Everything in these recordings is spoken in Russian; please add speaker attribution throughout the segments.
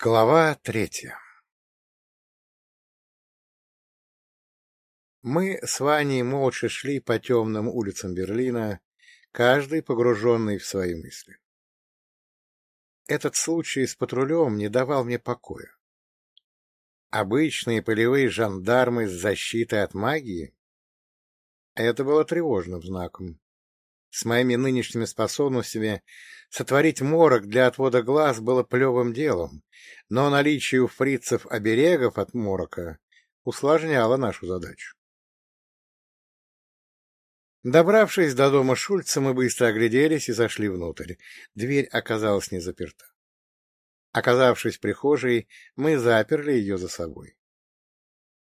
Speaker 1: Глава третья Мы с Ваней молча шли по темным улицам Берлина, каждый погруженный в свои мысли. Этот случай с патрулем не давал мне покоя. Обычные полевые жандармы с защитой от магии? Это было тревожным знаком. С моими нынешними способностями сотворить морок для отвода глаз было плевым делом, но наличие у фрицев оберегов от морока усложняло нашу задачу. Добравшись до дома Шульца, мы быстро огляделись и зашли внутрь. Дверь оказалась не заперта. Оказавшись в прихожей, мы заперли ее за собой.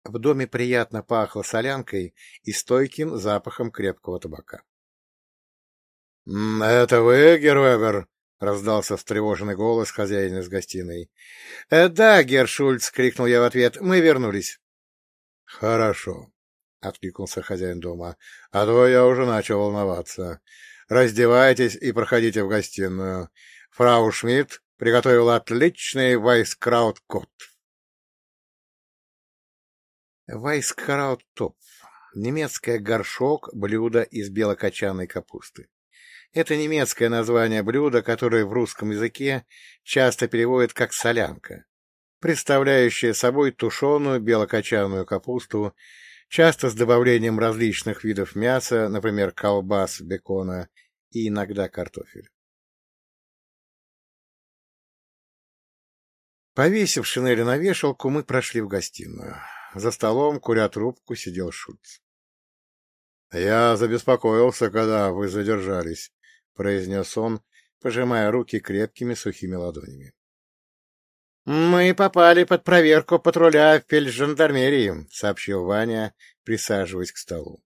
Speaker 1: В доме приятно пахло солянкой и стойким запахом крепкого табака. — Это вы, Гервебер? — раздался встревоженный голос хозяина из гостиной. «Э, — Да, Гершульц, — крикнул я в ответ, — мы вернулись. — Хорошо, — откликнулся хозяин дома, — а то я уже начал волноваться. Раздевайтесь и проходите в гостиную. Фрау Шмидт приготовила отличный вайскраут-кот. Вайскраут-топ. Немецкое горшок, блюдо из белокочанной капусты. Это немецкое название блюда, которое в русском языке часто переводят как солянка, представляющее собой тушеную белокочанную капусту, часто с добавлением различных видов мяса, например, колбас, бекона и иногда картофель. Повесив шинели на вешалку, мы прошли в гостиную. За столом, куря трубку, сидел Шульц. — Я забеспокоился, когда вы задержались, — произнес он, пожимая руки крепкими сухими ладонями. — Мы попали под проверку патруля фельджандармерии, — сообщил Ваня, присаживаясь к столу.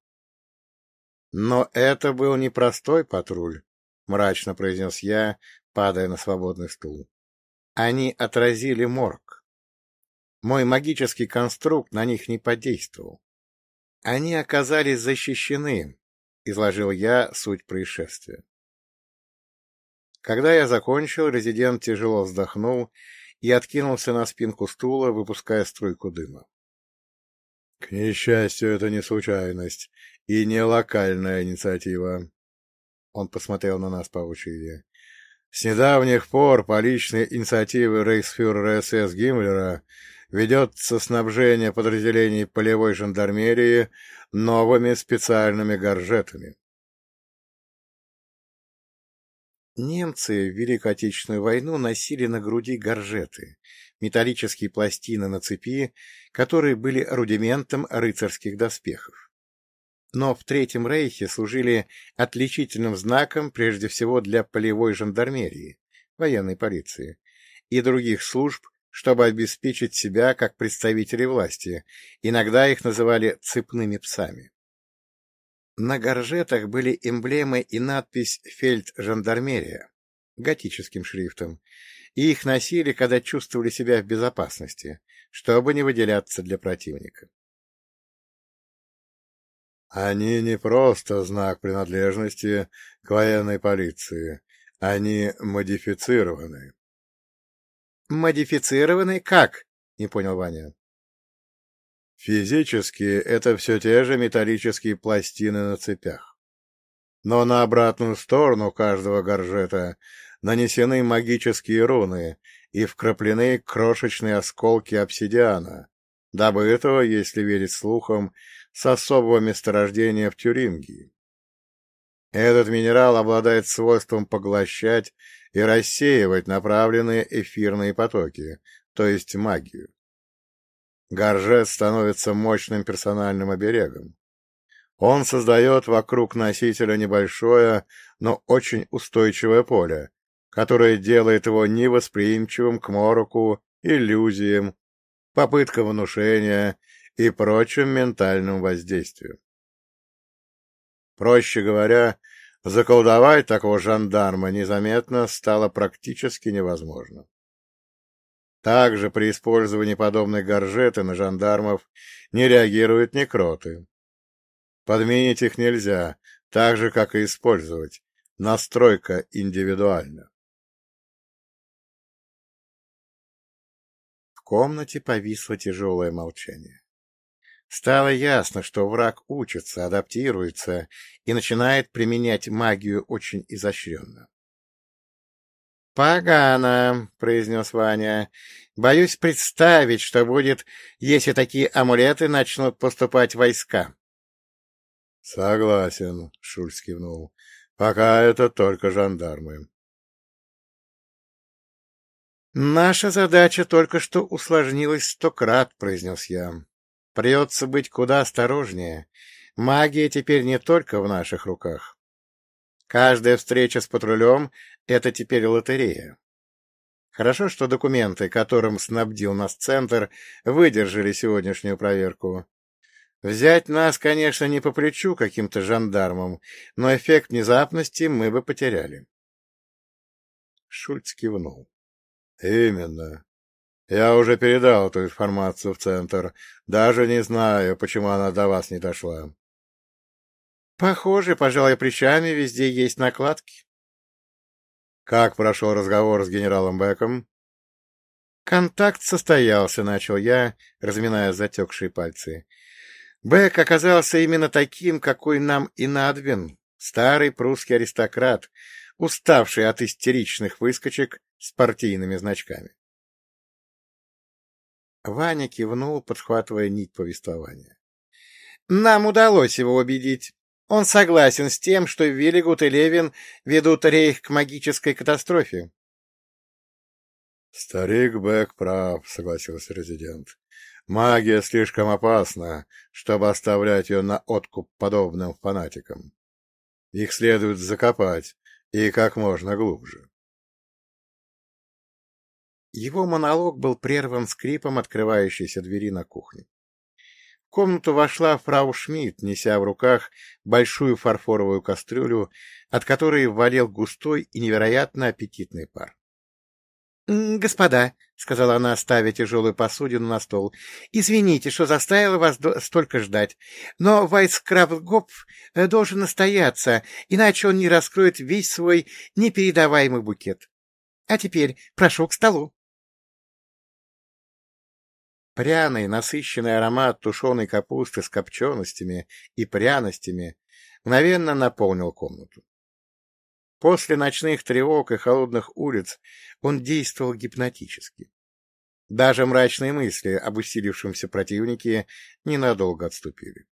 Speaker 1: — Но это был не простой патруль, — мрачно произнес я, падая на свободный стул. Они отразили морг. Мой магический конструкт на них не подействовал. Они оказались защищены, — изложил я суть происшествия. Когда я закончил, резидент тяжело вздохнул и откинулся на спинку стула, выпуская струйку дыма. — К несчастью, это не случайность и не локальная инициатива. Он посмотрел на нас по очереди. С недавних пор по личной инициативе рейхсфюрера СС Гиммлера ведется снабжение подразделений полевой жандармерии новыми специальными горжетами. Немцы в Великую Отечественную войну носили на груди горжеты, металлические пластины на цепи, которые были рудиментом рыцарских доспехов. Но в Третьем Рейхе служили отличительным знаком прежде всего для полевой жандармерии, военной полиции и других служб, чтобы обеспечить себя как представители власти, иногда их называли цепными псами. На горжетах были эмблемы и надпись «Фельд-жандармерия» готическим шрифтом, и их носили, когда чувствовали себя в безопасности, чтобы не выделяться для противника. Они не просто знак принадлежности к военной полиции, они модифицированы. — Модифицированы как? — не понял Ваня. Физически это все те же металлические пластины на цепях. Но на обратную сторону каждого горжета нанесены магические руны и вкраплены крошечные осколки обсидиана, добытого, если верить слухам, с особого месторождения в Тюрингии. Этот минерал обладает свойством поглощать и рассеивать направленные эфирные потоки, то есть магию. Горжет становится мощным персональным оберегом. Он создает вокруг носителя небольшое, но очень устойчивое поле, которое делает его невосприимчивым к мороку, иллюзиям, попыткам внушения и прочим ментальным воздействию. Проще говоря, заколдовать такого жандарма незаметно стало практически невозможно. Также при использовании подобной горжеты на жандармов не реагируют некроты. Подменить их нельзя, так же, как и использовать. Настройка индивидуальна. комнате повисло тяжелое молчание. Стало ясно, что враг учится, адаптируется и начинает применять магию очень изощренно. «Погано», — произнес Ваня. «Боюсь представить, что будет, если такие амулеты начнут поступать в войска».
Speaker 2: «Согласен», — Шульц кивнул. «Пока это только жандармы».
Speaker 1: «Наша задача только что усложнилась сто крат», — произнес я. «Придется быть куда осторожнее. Магия теперь не только в наших руках. Каждая встреча с патрулем — это теперь лотерея. Хорошо, что документы, которым снабдил нас Центр, выдержали сегодняшнюю проверку. Взять нас, конечно, не по плечу каким-то жандармам, но эффект внезапности мы бы потеряли.
Speaker 2: Шульц кивнул. — Именно. Я уже передал эту информацию в Центр. Даже не знаю, почему она до вас не дошла.
Speaker 1: — Похоже, пожалуй, плечами везде есть накладки.
Speaker 2: — Как прошел разговор с генералом Беком?
Speaker 1: — Контакт состоялся, — начал я, разминая затекшие пальцы. Бек оказался именно таким, какой нам и надвин, старый прусский аристократ, уставший от истеричных выскочек с партийными значками. Ваня кивнул, подхватывая нить повествования. «Нам удалось его убедить. Он согласен с тем, что Виллигут и Левин ведут рейх к магической катастрофе».
Speaker 2: «Старик Бек прав», — согласился резидент. Магия слишком опасна, чтобы оставлять ее на откуп подобным фанатикам. Их следует закопать, и как можно глубже.
Speaker 1: Его монолог был прерван скрипом открывающейся двери на кухне. В комнату вошла фрау Шмидт, неся в руках большую фарфоровую кастрюлю, от которой валил густой и невероятно аппетитный пар. «Господа», — сказала она, ставя тяжелую посудину на стол, — «извините, что заставила вас столько ждать, но Вайскрафтгопф э, должен настояться, иначе он не раскроет весь свой непередаваемый букет. А теперь прошу к столу». Пряный, насыщенный аромат тушеной капусты с копченостями и пряностями мгновенно наполнил комнату. После ночных тревог и холодных улиц он действовал гипнотически. Даже мрачные мысли об усилившемся противнике ненадолго отступили.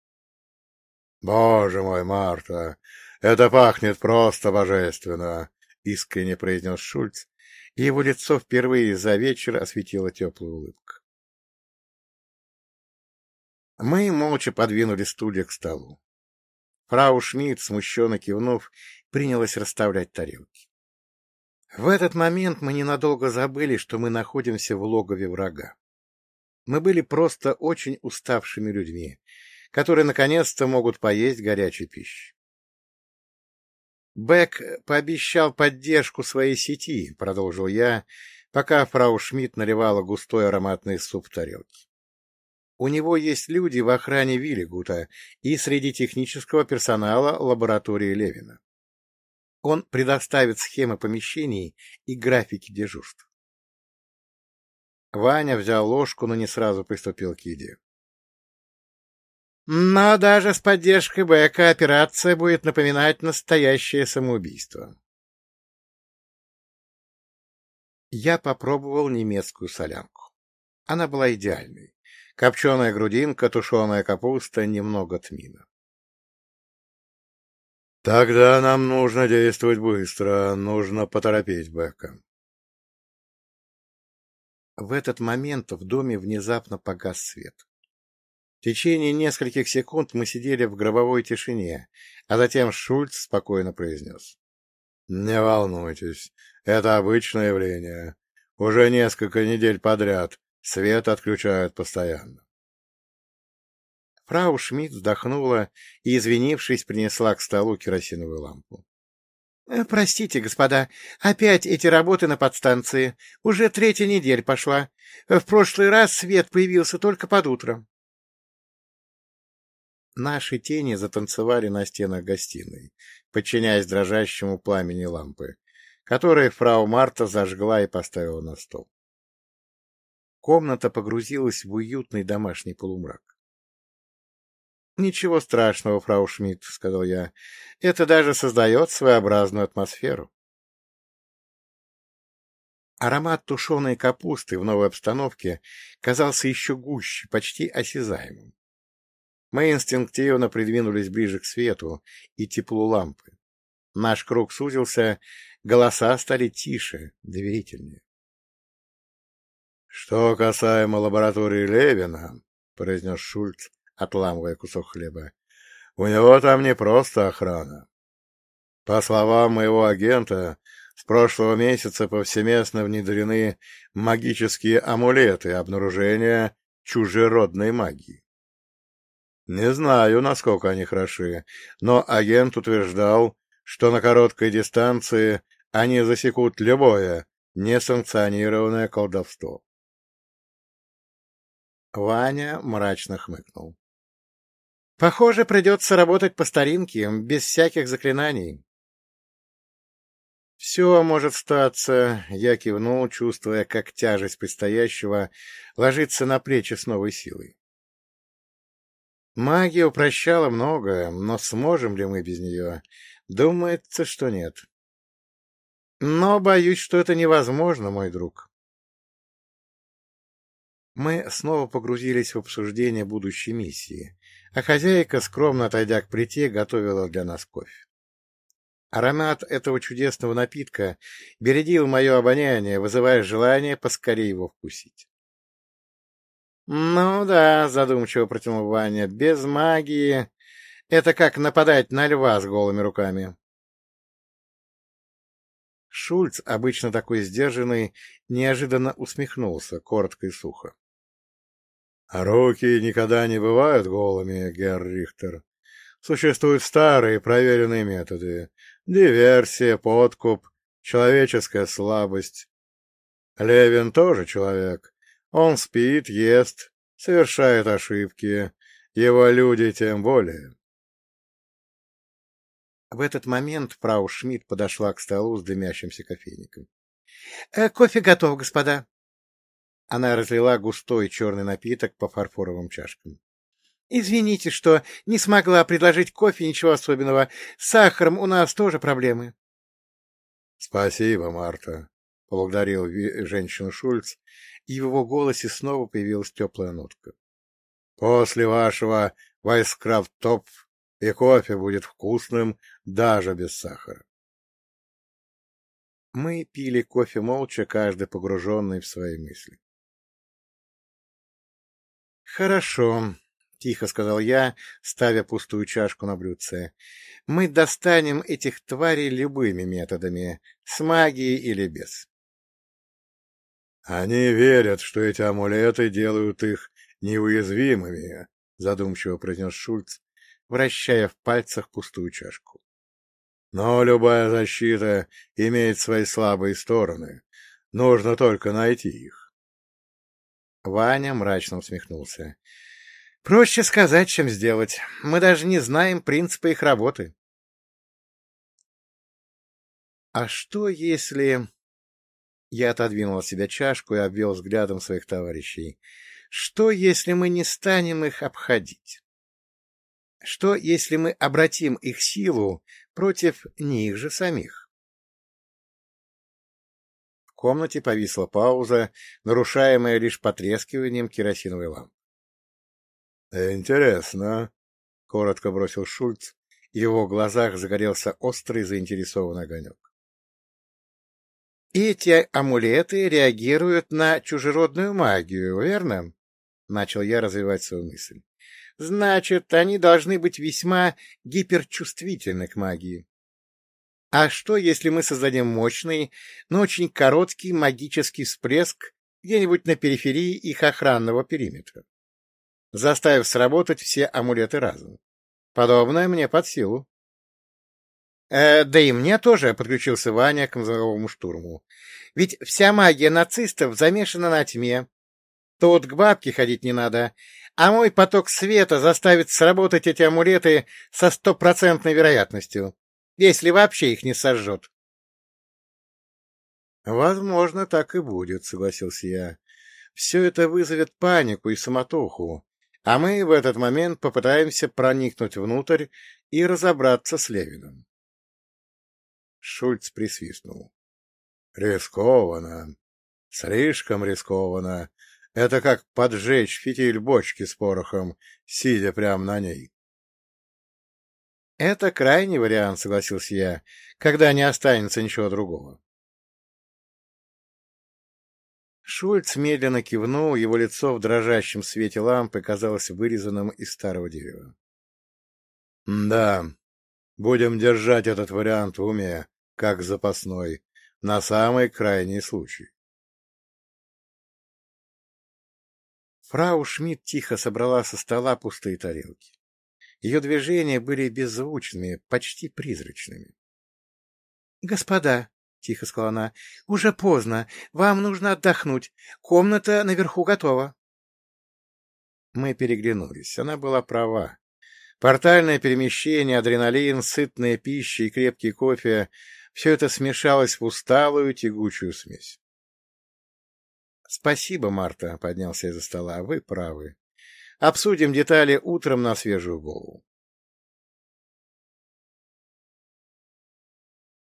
Speaker 2: — Боже мой, Марта, это пахнет просто божественно! — искренне произнес Шульц, и его лицо впервые за вечер осветила теплая улыбка.
Speaker 1: Мы молча подвинули стулья к столу. Фрау Шмидт, смущенно кивнув, принялась расставлять тарелки. В этот момент мы ненадолго забыли, что мы находимся в логове врага. Мы были просто очень уставшими людьми, которые наконец-то могут поесть горячей пищи. Бек пообещал поддержку своей сети, — продолжил я, пока фрау Шмидт наливала густой ароматный суп в тарелки. У него есть люди в охране Виллигута и среди технического персонала лаборатории Левина. Он предоставит схемы помещений и графики дежурств. Ваня взял ложку, но не сразу приступил к еде. Но даже с поддержкой Бека операция будет напоминать настоящее самоубийство. Я попробовал немецкую солянку. Она была идеальной. Копченая грудинка, тушеная капуста, немного тмина.
Speaker 2: Тогда нам нужно действовать быстро, нужно поторопить Бека.
Speaker 1: В этот момент в доме внезапно погас свет. В течение нескольких секунд мы сидели в гробовой тишине, а затем Шульц спокойно произнес.
Speaker 2: — Не волнуйтесь, это обычное явление. Уже несколько недель подряд свет отключают постоянно.
Speaker 1: Фрау Шмидт вздохнула и, извинившись, принесла к столу керосиновую лампу. «Э, — Простите, господа, опять эти работы на подстанции. Уже третья неделя пошла. В прошлый раз свет появился только под утром. Наши тени затанцевали на стенах гостиной, подчиняясь дрожащему пламени лампы, которые фрау Марта зажгла и поставила на стол. Комната погрузилась в уютный домашний полумрак. — Ничего страшного, фрау Шмидт, — сказал я. — Это даже создает своеобразную атмосферу. Аромат тушеной капусты в новой обстановке казался еще гуще, почти осязаемым. Мы инстинктивно придвинулись ближе к свету и теплу лампы. Наш круг сузился, голоса стали тише, доверительнее. — Что касаемо лаборатории Левина, — произнес Шульц, отламывая кусок хлеба, — у него там не просто охрана. По словам моего агента, с прошлого месяца повсеместно внедрены магические амулеты обнаружения чужеродной магии. Не знаю, насколько они хороши, но агент утверждал, что на короткой дистанции они засекут любое несанкционированное колдовство. Ваня мрачно хмыкнул. — Похоже, придется работать по старинке, без всяких заклинаний. «Все может статься», — я кивнул, чувствуя, как тяжесть предстоящего ложится на плечи с новой силой. Магия упрощала многое, но сможем ли мы без нее? Думается, что нет. Но боюсь, что это невозможно, мой друг. Мы снова погрузились в обсуждение будущей миссии, а хозяйка, скромно отойдя к плите, готовила для нас кофе. Аромат этого чудесного напитка бередил мое обоняние, вызывая желание поскорее его вкусить. — Ну да, — задумчиво протянул Ваня, — без магии это как нападать на льва с голыми руками. Шульц, обычно такой сдержанный, неожиданно усмехнулся, коротко и сухо. — Руки никогда не бывают голыми, Герр Рихтер. Существуют старые проверенные методы. Диверсия, подкуп, человеческая слабость. Левин тоже человек. Он спит, ест, совершает ошибки. Его люди тем более. В этот момент фрау Шмидт подошла к столу с дымящимся кофейником. «Э, — Кофе готов, господа. Она разлила густой черный напиток по фарфоровым чашкам. Извините, что не смогла предложить кофе, ничего особенного. С сахаром у нас тоже проблемы. — Спасибо, Марта, — поблагодарил женщину Шульц, и в его голосе снова появилась теплая нотка. — После вашего вайскрафт-топ и кофе будет вкусным даже без сахара. Мы пили кофе молча, каждый погруженный в свои мысли. — Хорошо, тихо сказал я, ставя пустую чашку на блюдце. — Мы достанем этих тварей любыми методами, с магией или без. — Они верят, что эти амулеты делают их неуязвимыми, — задумчиво произнес Шульц, вращая в пальцах пустую чашку. — Но любая защита имеет свои слабые стороны. Нужно только найти их. Ваня мрачно усмехнулся. Проще сказать, чем сделать. Мы даже не знаем принципа их работы. А что если... Я отодвинул от себя чашку и обвел взглядом своих товарищей. Что, если мы не станем их обходить? Что, если мы обратим их силу против них же самих? В комнате повисла пауза, нарушаемая лишь потрескиванием керосиновой лампы. «Интересно», — коротко бросил Шульц, в его глазах загорелся острый заинтересованный огонек. «Эти амулеты реагируют на чужеродную магию, верно?» — начал я развивать свою мысль. «Значит, они должны быть весьма гиперчувствительны к магии. А что, если мы создадим мощный, но очень короткий магический всплеск где-нибудь на периферии их охранного периметра? заставив сработать все амулеты разом. Подобное мне под силу. Э, да и мне тоже подключился Ваня к мозговому штурму. Ведь вся магия нацистов замешана на тьме. Тут к бабке ходить не надо, а мой поток света заставит сработать эти амулеты со стопроцентной вероятностью, если вообще их не сожжет. — Возможно, так и будет, — согласился я. все это вызовет панику и самотоху, а мы в этот момент попытаемся проникнуть внутрь и разобраться с Левиным. Шульц присвистнул. — Рискованно. Слишком рискованно. Это как поджечь фитиль бочки с порохом, сидя прямо на ней. — Это крайний вариант, — согласился я, — когда не останется ничего другого. Шульц медленно кивнул, его лицо в дрожащем свете лампы казалось вырезанным из старого дерева. — Да, будем держать этот вариант в уме, как запасной, на самый крайний случай. Фрау Шмидт тихо собрала со стола пустые тарелки. Ее движения были беззвучными, почти призрачными. — Господа, — тихо сказала она, — уже поздно, вам нужно отдохнуть, комната наверху готова. Мы переглянулись, она была права. Портальное перемещение, адреналин, сытная пища и крепкий кофе — все это смешалось в усталую тягучую смесь. — Спасибо, Марта, — поднялся из-за стола, — вы правы. Обсудим детали утром на свежую голову.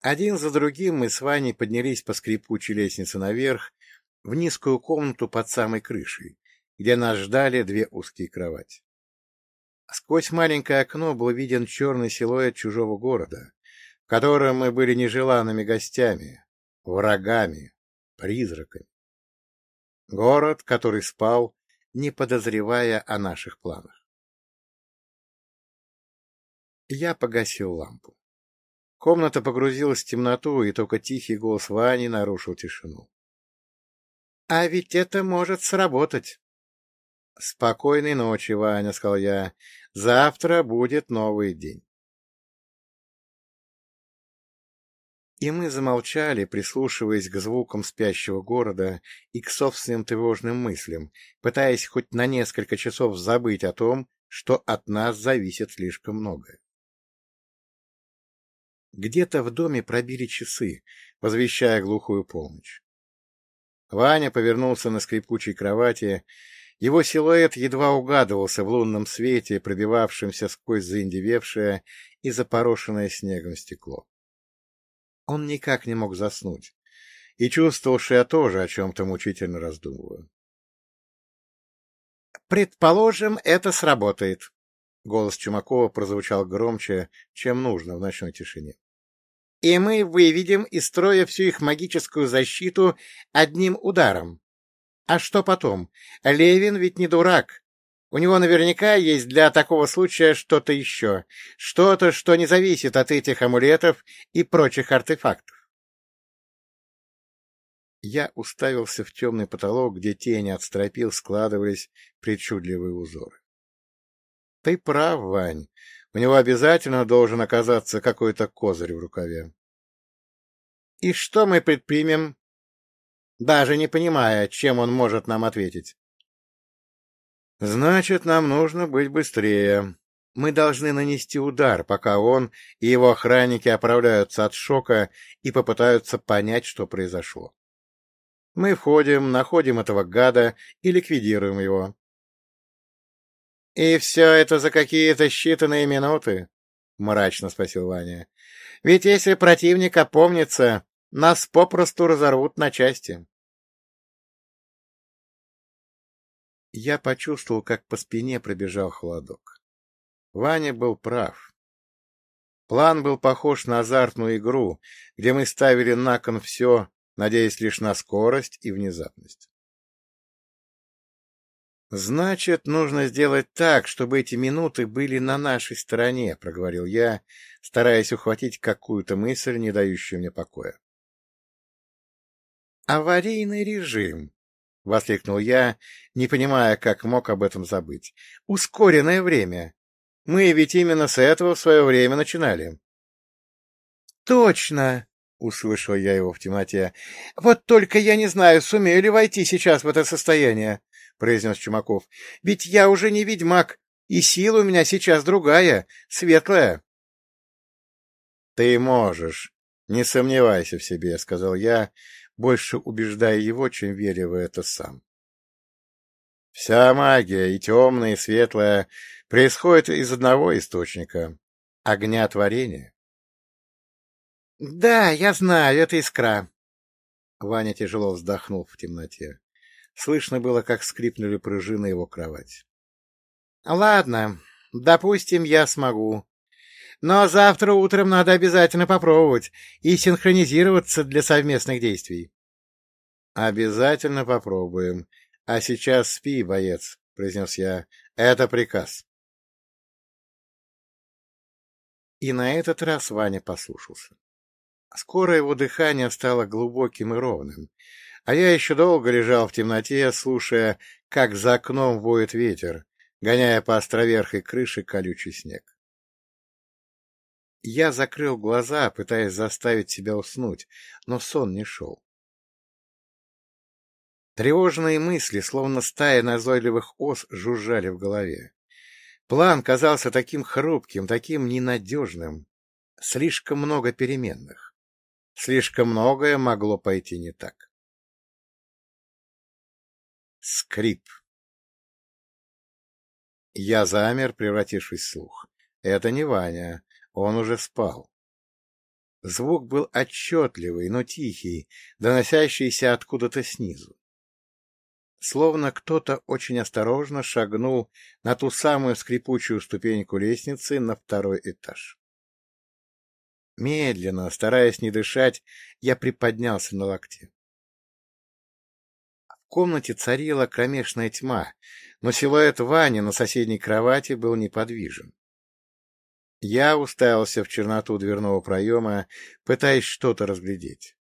Speaker 1: Один за другим мы с Ваней поднялись по скрипучей лестнице наверх, в низкую комнату под самой крышей, где нас ждали две узкие кровати. Сквозь маленькое окно был виден черный силуэт чужого города, в котором мы были нежеланными гостями, врагами, призраками. Город, который спал, не подозревая о наших планах. Я погасил лампу. Комната погрузилась в темноту, и только тихий голос Вани нарушил тишину. — А ведь это может сработать. — Спокойной ночи, Ваня, — сказал я. — Завтра будет новый день. И мы замолчали, прислушиваясь к звукам спящего города и к собственным тревожным мыслям, пытаясь хоть на несколько часов забыть о том, что от нас зависит слишком многое. Где-то в доме пробили часы, возвещая глухую полночь. Ваня повернулся на скрипучей кровати. Его силуэт едва угадывался в лунном свете, пробивавшемся сквозь заиндевевшее и запорошенное снегом стекло. Он никак не мог заснуть. И чувствовал, что я тоже о чем-то мучительно раздумываю. «Предположим, это сработает», — голос Чумакова прозвучал громче, чем нужно в ночной тишине. «И мы выведем из строя всю их магическую защиту одним ударом. А что потом? Левин ведь не дурак. У него наверняка есть для такого случая что-то еще, что-то, что не зависит от этих амулетов и прочих артефактов. Я уставился в темный потолок, где тени от стропил складывались причудливые узоры. — Ты прав, Вань. У него обязательно должен оказаться какой-то козырь в рукаве. — И что мы предпримем? Даже не понимая, чем он может нам ответить. Значит, нам нужно быть быстрее. Мы должны нанести удар, пока он и его охранники оправляются от шока и попытаются понять, что произошло. Мы входим, находим этого гада и ликвидируем его. — И все это за какие-то считанные минуты? — мрачно спросил Ваня. — Ведь если противник опомнится, нас попросту разорвут на части. Я почувствовал, как по спине пробежал холодок. Ваня был прав. План был похож на азартную игру, где мы ставили на кон все, надеясь лишь на скорость и внезапность. «Значит, нужно сделать так, чтобы эти минуты были на нашей стороне», — проговорил я, стараясь ухватить какую-то мысль, не дающую мне покоя. «Аварийный режим», — воскликнул я, не понимая, как мог об этом забыть. — Ускоренное время. Мы ведь именно с этого в свое время начинали. — Точно! — услышал я его в темноте. — Вот только я не знаю, сумею ли войти сейчас в это состояние, — произнес Чумаков. — Ведь я уже не ведьмак, и сила у меня сейчас другая, светлая. — Ты можешь, не сомневайся в себе, — сказал я, больше убеждая его, чем веря в это сам. Вся магия, и темная, и светлая, происходит из одного источника — огня творения. — Да, я знаю, это искра. Ваня тяжело вздохнул в темноте. Слышно было, как скрипнули пружины его кровать. — Ладно, допустим, я смогу. Но завтра утром надо обязательно попробовать и синхронизироваться для совместных действий. — Обязательно попробуем. А сейчас спи, боец, — произнес я. — Это приказ. И на этот раз Ваня послушался. Скоро его дыхание стало глубоким и ровным, а я еще долго лежал в темноте, слушая, как за окном воет ветер, гоняя по островерхой крыше колючий снег. Я закрыл глаза, пытаясь заставить себя уснуть, но сон не шел. Тревожные мысли, словно стая назойливых ос, жужжали в голове. План казался таким хрупким, таким ненадежным. Слишком много переменных. Слишком многое могло пойти не так. Скрип. Я замер, превратившись в слух. Это не Ваня, он уже спал. Звук был отчетливый, но тихий, доносящийся откуда-то снизу. Словно кто-то очень осторожно шагнул на ту самую скрипучую ступеньку лестницы на второй этаж. Медленно, стараясь не дышать, я приподнялся на локте. В комнате царила кромешная тьма, но силуэт Вани на соседней кровати был неподвижен. Я уставился в черноту дверного проема, пытаясь что-то разглядеть.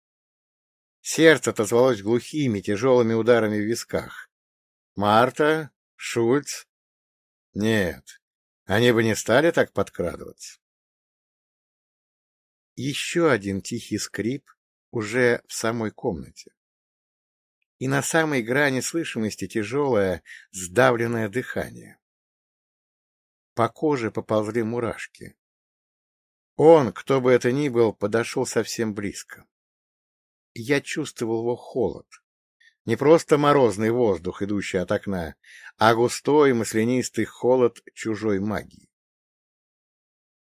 Speaker 1: Сердце отозвалось глухими, тяжелыми ударами в висках. Марта? Шульц? Нет, они бы не стали так подкрадываться. Еще один тихий скрип уже в самой комнате. И на самой грани слышимости тяжелое, сдавленное дыхание. По коже поползли мурашки. Он, кто бы это ни был, подошел совсем близко. Я чувствовал его холод. Не просто морозный воздух, идущий от окна, а густой маслянистый холод чужой магии.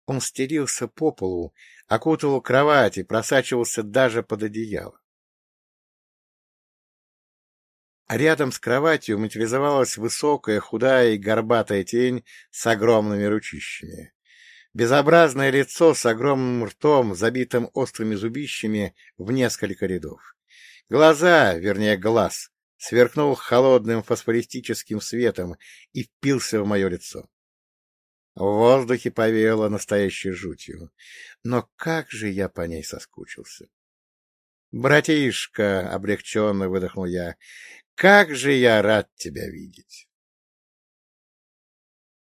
Speaker 1: Он стелился по полу, окутывал кровать и просачивался даже под одеяло. А рядом с кроватью материализовалась высокая, худая и горбатая тень с огромными ручищами. Безобразное лицо с огромным ртом, забитым острыми зубищами в несколько рядов. Глаза, вернее глаз, сверкнул холодным фосфористическим светом и впился в мое лицо. В воздухе повеяло настоящей жутью. Но как же я по ней соскучился! «Братишка!» — облегченно выдохнул я. Как же я рад тебя видеть!